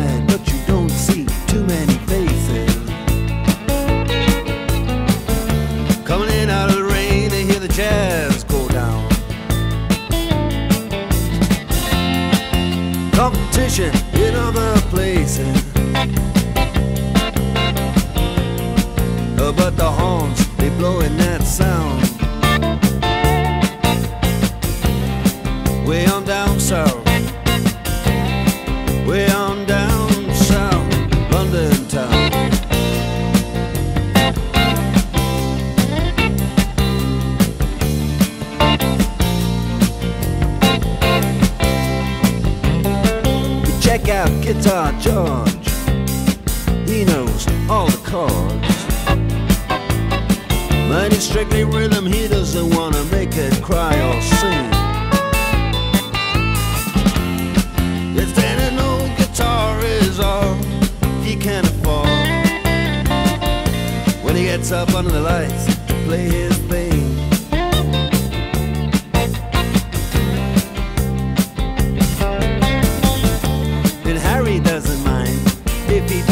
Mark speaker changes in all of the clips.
Speaker 1: Inside, but you don't see too many faces. Coming in out of the rain, they hear the jazz go down. Competition in other places. Uh, But the horns, they blowing that sound. Check out Guitar George. He knows all the chords. But strictly rhythm, he doesn't wanna make it cry or sing. If then an old guitar is all he can afford When he gets up under the lights play his thing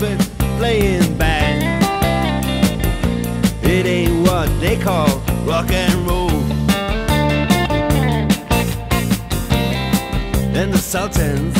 Speaker 1: trumpet playing band. It ain't what they call rock and roll. And the Sultans.